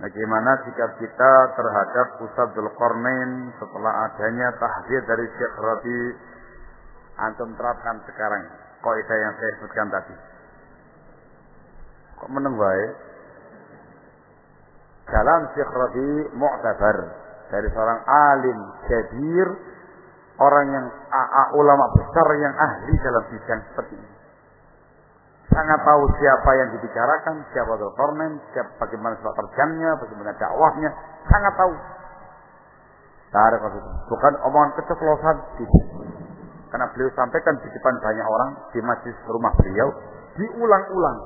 Bagaimana sikap kita terhadap Ustaz Dzulqarnain setelah adanya tahdir dari Syekh Rabi antum terapkan sekarang kaidah yang saya sebutkan tadi. Kok meneng wae? Jalan Syekh Rabi mu'tabar dari seorang alim jabir orang yang ulama besar yang ahli dalam bidang seperti ini sangat tahu siapa yang dibicarakan, siapa Dzulqarnain, siapa bagaimana sebab terjangnya, bagaimana dakwahnya, sangat tahu. Tarik Bukan omongan keceplosan. Karena beliau sampaikan di depan banyak orang di masjid rumah beliau, diulang-ulang.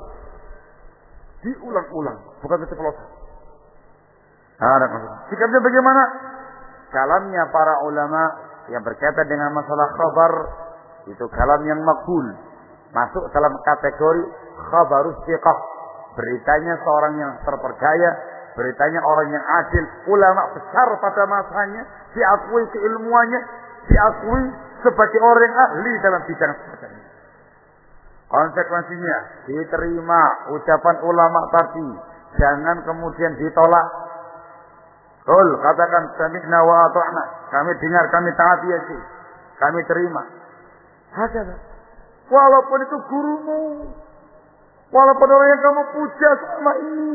Diulang-ulang, bukan keceplosan. Tarik Sikapnya bagaimana? Kalamnya para ulama yang berkaitan dengan masalah khabar itu kalam yang makbul, masuk dalam kategori khabarus thiqah. Beritanya seorang yang terpercaya, beritanya orang yang adil, ulama besar pada masanya, diakui keilmuannya, diakui sebagai orang ahli dalam bidang ini. Konsekuensinya diterima ucapan ulama tadi, jangan kemudian ditolak. Kul katakan sami'na wa ata'na. Kami dengar, kami taati ya sih. Kami terima. Hakata. Walaupun itu gurumu. Walaupun orang yang kamu puja selama ini.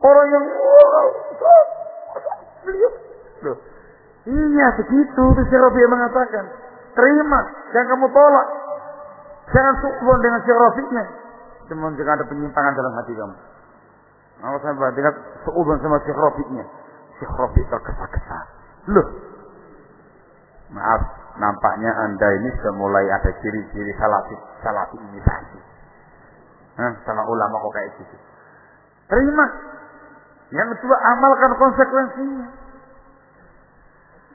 Orang yang. Loh, iya begitu. Itu si Rabi mengatakan. Terima. Jangan kamu tolak. Jangan sukun dengan si Rafinya. Cuma jangan ada penyimpangan dalam hati kamu. Kalau saya dengan seubah sama si Rafinya. Si Rafi tergesa-gesa. Loh. Maaf, nampaknya anda ini sudah mulai ada ciri-ciri salafi salafiisasi. Hah, sama ulama kok kayak gitu. Terima. Yang kedua, amalkan konsekuensinya.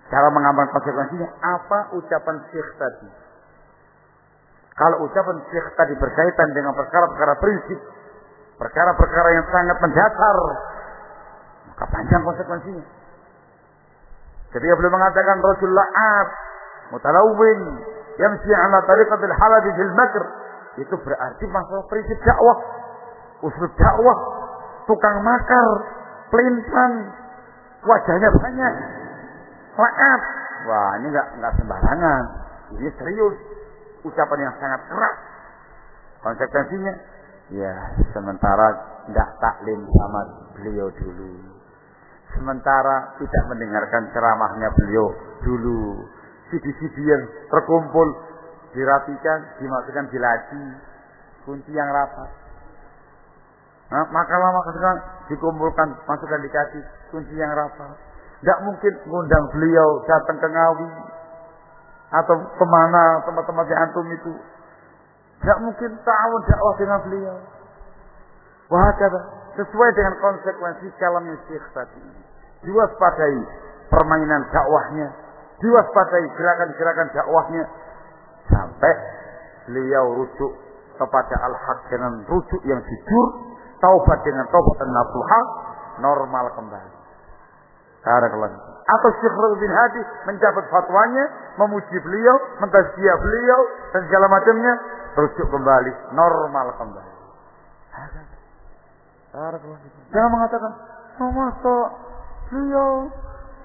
Cara mengamalkan konsekuensinya, apa ucapan syekh tadi? Kalau ucapan syekh tadi berkaitan dengan perkara-perkara prinsip, perkara-perkara yang sangat mendasar, maka panjang konsekuensinya. Ketika beliau mengatakan Rasulullah mutalawwin. Yamsi ala tariqatil halabi fil makr. Itu berarti masalah prinsip dakwah. Usul dakwah. Tukang makar. Pelintan wajahnya banyak. Laat wah ini enggak enggak sembarangan. Ini serius. Ucapan yang sangat keras. Konsekuensinya ya sementara tidak taklim sama beliau dulu. Sementara tidak mendengarkan ceramahnya beliau dulu CD-CD yang terkumpul dirapikan, dimasukkan di laci, kunci yang rapat. Nah, makalah-makalah dikumpulkan, masukkan di kaki, kunci yang rapat. Tidak mungkin mengundang beliau datang ke Ngawi atau ke mana tempat-tempat yang antum itu. Tidak mungkin tahu dakwah dengan beliau. Wah, kata, sesuai dengan konsekuensi kalamnya Syekh tadi. Diwaspadai permainan dakwahnya, diwaspadai gerakan-gerakan dakwahnya sampai beliau rujuk kepada al-haq dengan rujuk yang jujur, taubat dengan taubat dan nasuha, normal kembali. Atau Syekh bin Hadi mencapai fatwanya, memuji beliau, mentazkiyah beliau dan segala macamnya, rujuk kembali, normal kembali. Jangan mengatakan, oh masa beliau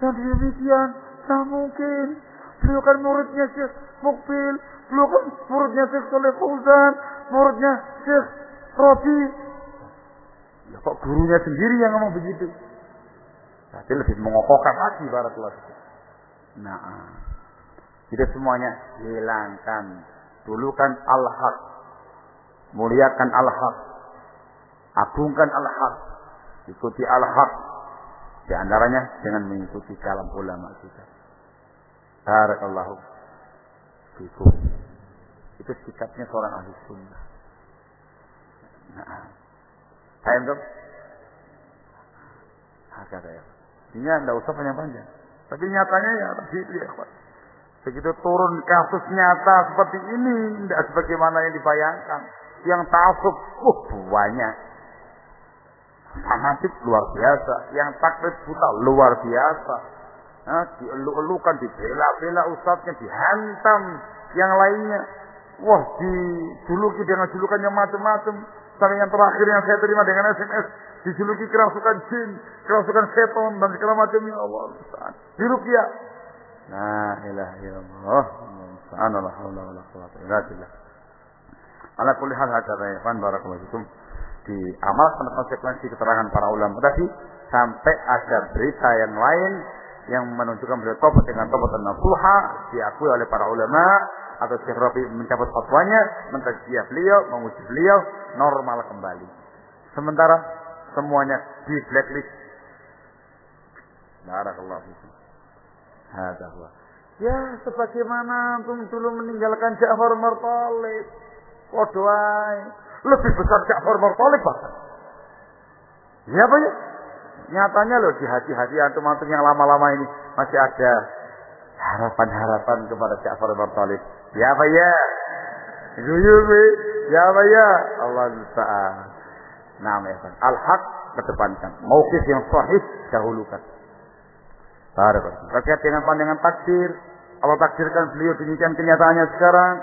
yang demikian Nah mungkin. Beliau kan muridnya Syekh Mukbil. Beliau kan muridnya Syekh Soleh Fauzan. Muridnya Syekh Robi. Ya kok gurunya sendiri yang ngomong begitu. Berarti lebih mengokohkan lagi barakallahu Nah, kita semuanya hilangkan. Dulu kan al-haq. Muliakan al-haq. Agungkan al-haq. Ikuti al-haq. Di antaranya dengan mengikuti kalam ulama kita. Barakallahu fikum. Itu sikapnya seorang ahli sunnah. Nah, saya untuk Hakata ya. Ini tidak usah panjang-panjang. Tapi nyatanya ya begitu ya. Begitu turun kasus nyata seperti ini, tidak sebagaimana yang dibayangkan. Yang tasuk, uh banyak. Fanatik luar biasa. Yang taklid buta luar biasa Nah, dielu-elukan, dibela-bela ustadznya, dihantam yang lainnya. Wah, dijuluki dengan julukan yang macam-macam. Sampai yang terakhir yang saya terima dengan SMS dijuluki kerasukan jin, kerasukan seton dan segala macam ya Allah. Di rupiah. Nah, ilah ya Allah. Subhanallah, haula wala quwwata illa billah. Ala kulli hal hakata ya barakallahu fikum. Diamalkan konsekuensi keterangan para ulama tadi sampai ada berita yang lain yang menunjukkan beliau tobat dengan tobat nasuha diakui oleh para ulama atau Syekh Rabi mencabut fatwanya, mentajiyah beliau, menguji beliau, normal kembali. Sementara semuanya di blacklist. Barakallahu fikum. Hada huwa. Ya, sebagaimana antum dulu meninggalkan Ja'far Martalib. Waduh, lebih besar Ja'far Martalib bahkan. Ya apa ya? Nyatanya loh di hati-hati antum-antum yang lama-lama ini masih ada harapan-harapan kepada Ja'far Martalib. Ya apa ya? Guyubi. Ya apa ya? Allah Ta'ala. Nah, ya Al-haq kedepankan. Mauqif yang sahih dahulukan. Barakallahu. Terkait dengan pandangan takdir, Allah takdirkan beliau demikian kenyataannya sekarang,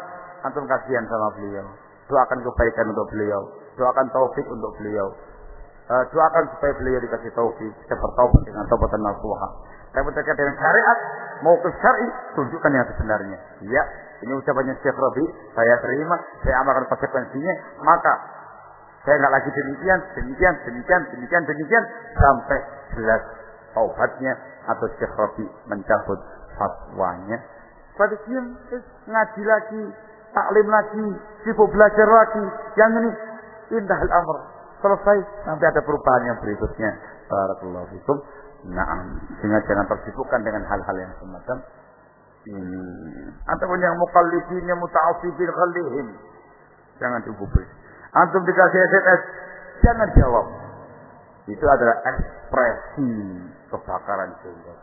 antum kasihan sama beliau. Doakan kebaikan untuk beliau, doakan taufik untuk beliau. Uh, doakan supaya beliau dikasih taufik, bisa bertaubat dengan taubatan nasuha. Tapi terkait dengan syariat, mau ke syari, tunjukkan yang sebenarnya. Ya, ini ucapannya Syekh Rabi, saya terima, saya amalkan konsekuensinya, maka saya nggak lagi demikian, demikian, demikian, demikian, demikian, sampai jelas taubatnya atau Syekh Rabi mencabut fatwanya. Pada diam, eh, ngaji lagi, taklim lagi, sibuk belajar lagi. Yang ini indah al-amr. Selesai, sampai ada perubahan yang berikutnya. Barakallahu fikum. Naam. Sehingga jangan tersibukkan dengan hal-hal yang semacam ini. Ataupun yang mukallifin, yang muta'asibin khalihim. Jangan dihubungi. Antum dikasih SMS, jangan jawab. Itu adalah ekspresi kebakaran sehingga.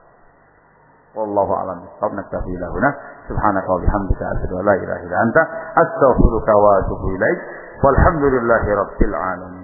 Wallahu a'lam bishawab naktafi lahuna subhanaka wa bihamdika asyhadu an la ilaha illa anta astaghfiruka wa atubu ilaik walhamdulillahi rabbil alamin